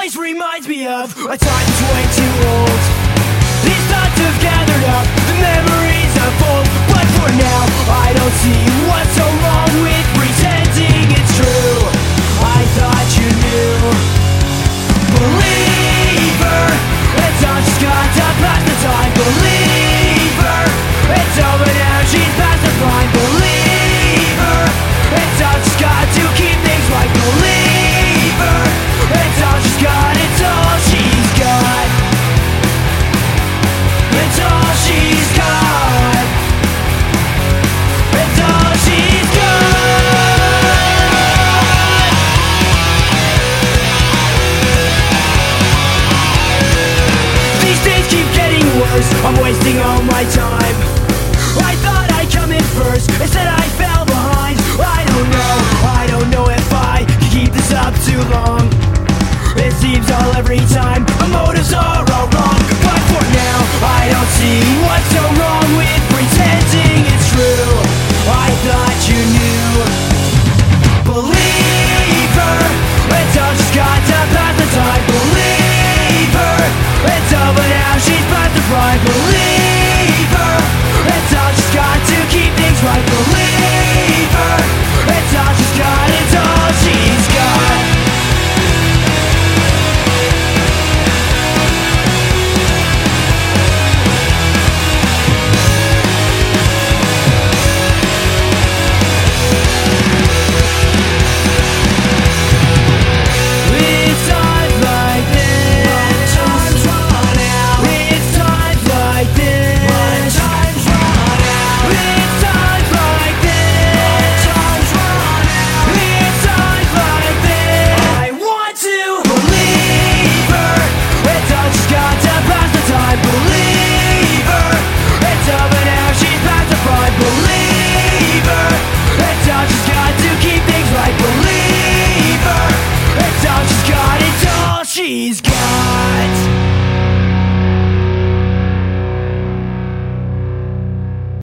place reminds me of a time that's way too old.